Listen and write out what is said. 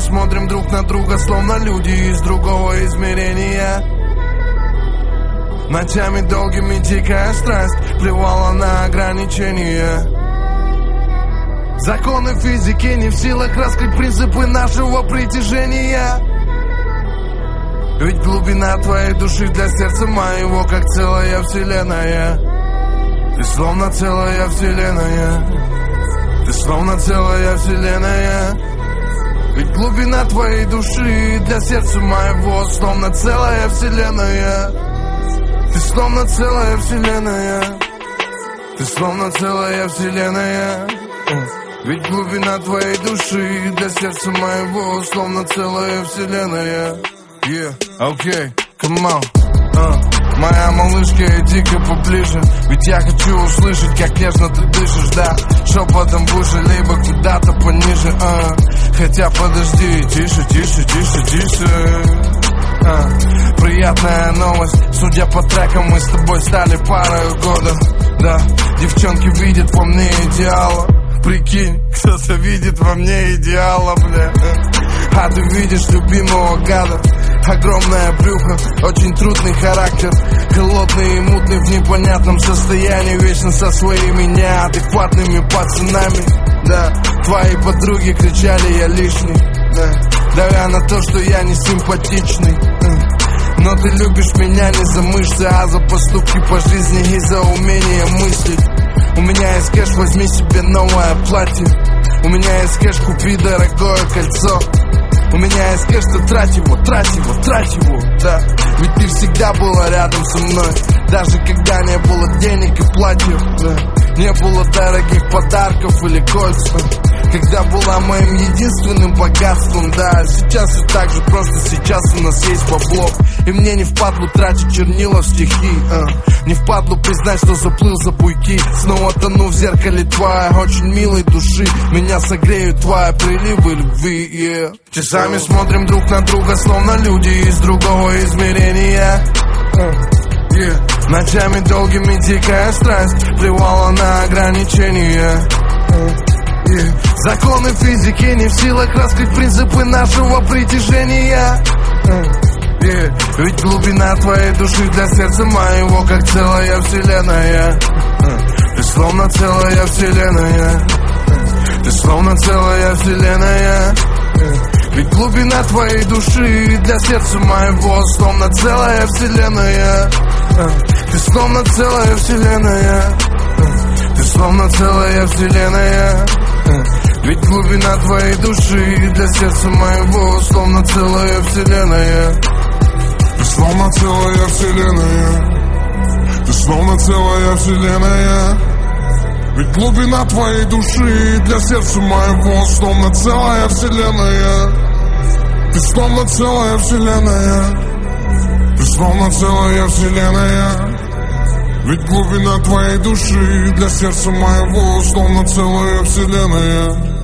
смотрим друг на друга, словно люди из другого измерения. Ночами долгими дикая страсть плевала на ограничения. Законы физики не в силах раскрыть принципы нашего притяжения. Ведь глубина твоей души для сердца моего как целая вселенная. Ты словно целая вселенная. Ты словно целая вселенная ведь глубина твоей души для сердца моего Словно целая вселенная. Ты словно целая вселенная. Ты словно целая вселенная. Ведь глубина твоей души для сердца моего Словно целая вселенная. Yeah, okay, come on. Uh. Моя малышка, иди-ка поближе. Ведь я хочу услышать, как нежно ты дышишь, да. Шепотом выше, либо куда-то пониже, а Хотя подожди, тише, тише, тише, тише. А, Приятная новость. Судя по трекам, мы с тобой стали парой года. Да, девчонки видят во мне идеала. Прикинь, кто-то видит во мне идеала, бля. А ты видишь любимого гада Огромное брюхо, очень трудный характер. Холодный и мутный в непонятном состоянии Вечно со своими неадекватными пацанами. Да, твои подруги кричали я лишний. Да, давя на то, что я не симпатичный. Но ты любишь меня не за мышцы, а за поступки по жизни и за умение мыслить. У меня есть кэш, возьми себе новое платье. У меня есть кэш, купи дорогое кольцо у меня есть кэш, то трать его, трать его, трать его, да. Ведь ты всегда была рядом со мной. Даже когда не было денег и платьев, да. Не было дорогих подарков или кольца когда была моим единственным богатством Да, сейчас и так же, просто сейчас у нас есть бабло И мне не впадлу тратить чернила в стихи а. Не впадлу признать, что заплыл за буйки Снова тону в зеркале твоей очень милой души Меня согреют твои приливы любви yeah. Часами смотрим друг на друга, словно люди из другого измерения yeah. Ночами долгими дикая страсть Плевала на ограничения yeah. Законы физики не в силах раскрыть принципы нашего притяжения. Ведь глубина твоей души для сердца моего Как целая вселенная. Ты словно целая вселенная. Ты словно целая вселенная. Ведь глубина твоей души для сердца моего Словно целая вселенная. Ты словно целая вселенная. Ты словно целая вселенная глубина твоей души для сердца моего Словно целая вселенная. Ты словно целая вселенная. Ты словно целая вселенная. Ведь глубина твоей души для сердца моего Словно целая вселенная. Ты словно целая вселенная. Ты словно целая вселенная. Ведь глубина твоей души для сердца моего Словно целая вселенная